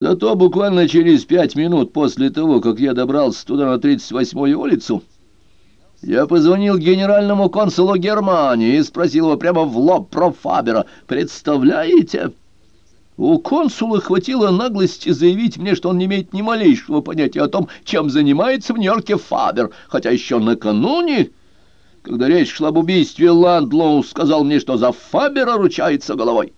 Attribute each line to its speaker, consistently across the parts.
Speaker 1: Зато буквально через пять минут после того, как я добрался туда на 38-ю улицу, я позвонил генеральному консулу Германии и спросил его прямо в лоб про Фабера. Представляете? У консула хватило наглости заявить мне, что он не имеет ни малейшего понятия о том, чем занимается в Нью-Йорке Фабер, хотя еще накануне, когда речь шла об убийстве Ландлоу, сказал мне, что за Фабера ручается головой.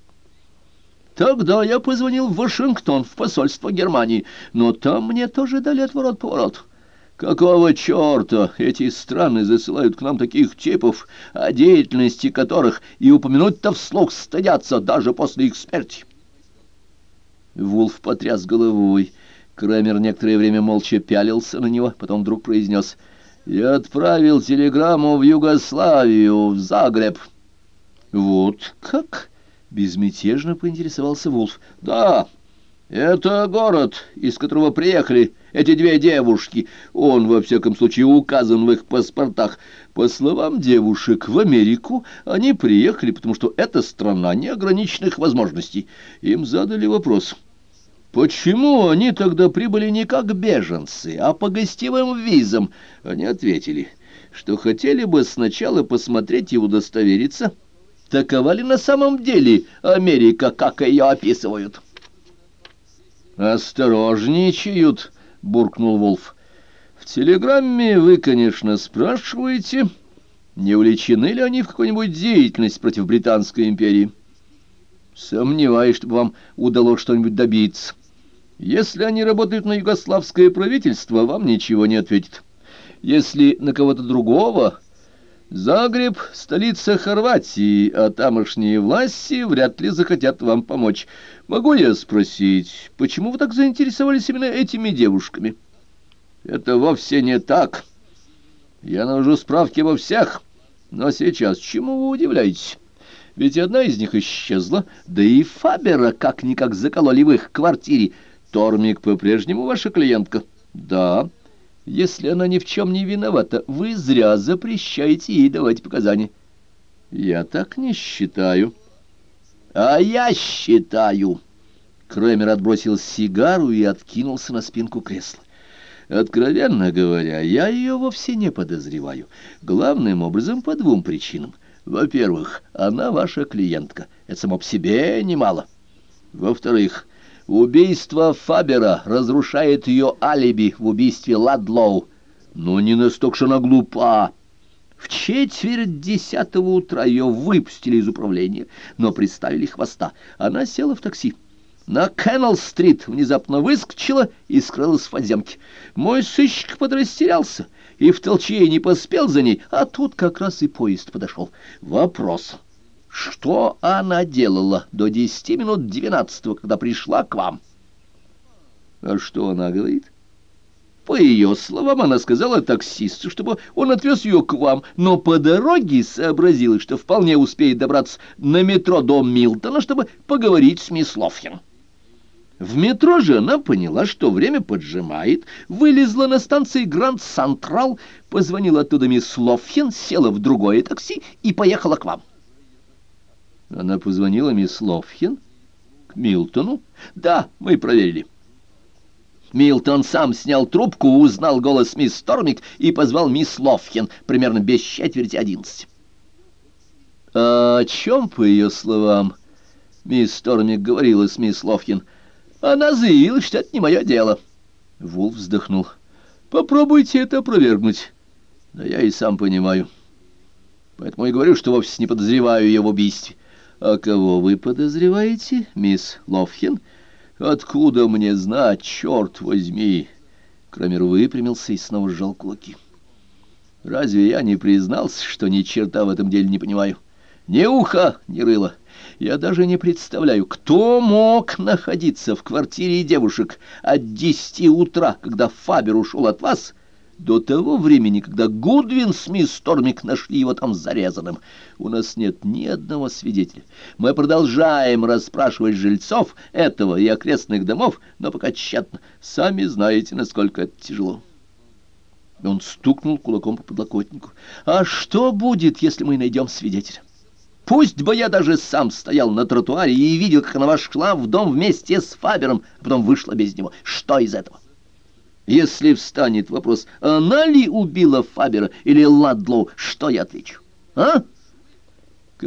Speaker 1: Тогда я позвонил в Вашингтон, в посольство Германии, но там мне тоже дали отворот-поворот. Какого черта эти страны засылают к нам таких типов, о деятельности которых и упомянуть-то вслух стыдятся даже после их смерти? Вулф потряс головой. Крамер некоторое время молча пялился на него, потом вдруг произнес «Я отправил телеграмму в Югославию, в Загреб». «Вот как?» Безмятежно поинтересовался Вулф. «Да, это город, из которого приехали эти две девушки. Он, во всяком случае, указан в их паспортах. По словам девушек, в Америку они приехали, потому что это страна неограниченных возможностей. Им задали вопрос». Почему они тогда прибыли не как беженцы, а по гостевым визам? Они ответили, что хотели бы сначала посмотреть и удостовериться, Такова ли на самом деле Америка, как ее описывают? «Осторожничают», — буркнул Волф. «В телеграмме вы, конечно, спрашиваете, не увлечены ли они в какую-нибудь деятельность против Британской империи. Сомневаюсь, чтобы вам удалось что-нибудь добиться. Если они работают на югославское правительство, вам ничего не ответит. Если на кого-то другого...» Загреб — столица Хорватии, а тамошние власти вряд ли захотят вам помочь. Могу я спросить, почему вы так заинтересовались именно этими девушками? Это вовсе не так. Я навожу справки во всех. Но сейчас чему вы удивляетесь? Ведь одна из них исчезла, да и Фабера как-никак закололи в их квартире. Тормик по-прежнему ваша клиентка? Да. Если она ни в чем не виновата, вы зря запрещаете ей давать показания. Я так не считаю. А я считаю. Кремер отбросил сигару и откинулся на спинку кресла. Откровенно говоря, я ее вовсе не подозреваю. Главным образом по двум причинам. Во-первых, она ваша клиентка. Это само по себе немало. Во-вторых, Убийство Фабера разрушает ее алиби в убийстве Ладлоу. Но не настолько же она глупа. В четверть десятого утра ее выпустили из управления, но приставили хвоста. Она села в такси. На Кеннелл-стрит внезапно выскочила и скрылась в подземке. Мой сыщик подрастерялся и в толчее не поспел за ней, а тут как раз и поезд подошел. Вопрос. Что она делала до десяти минут двенадцатого, когда пришла к вам? А что она говорит? По ее словам, она сказала таксисту, чтобы он отвез ее к вам, но по дороге сообразила, что вполне успеет добраться на метро до Милтона, чтобы поговорить с мисс Лофхен. В метро же она поняла, что время поджимает, вылезла на станции Гранд Сантрал, позвонила оттуда мисс Лофхен, села в другое такси и поехала к вам. Она позвонила мисс Лофхен? К Милтону? Да, мы проверили. Милтон сам снял трубку, узнал голос мисс Стормик и позвал мисс Лофхен примерно без четверти одиннадцати. А о чем, по ее словам, мисс Стормик говорила с мисс Лофхен? Она заявила, что это не мое дело. Вулф вздохнул. Попробуйте это опровергнуть. Да я и сам понимаю. Поэтому и говорю, что вовсе не подозреваю ее в убийстве. «А кого вы подозреваете, мисс Лофхен? Откуда мне знать, черт возьми?» Крамер выпрямился и снова сжал кулаки. «Разве я не признался, что ни черта в этом деле не понимаю? Ни уха, ни рыла. Я даже не представляю, кто мог находиться в квартире девушек от десяти утра, когда Фабер ушел от вас, до того времени, когда Гудвин с мисс Стормик нашли его там зарезанным. У нас нет ни одного свидетеля. Мы продолжаем расспрашивать жильцов этого и окрестных домов, но пока тщетно. Сами знаете, насколько это тяжело. Он стукнул кулаком по подлокотнику. «А что будет, если мы найдем свидетеля?» Пусть бы я даже сам стоял на тротуаре и видел, как она вошла в дом вместе с Фабером, а потом вышла без него. Что из этого? Если встанет вопрос, она ли убила Фабера или Ладлоу, что я отвечу? А?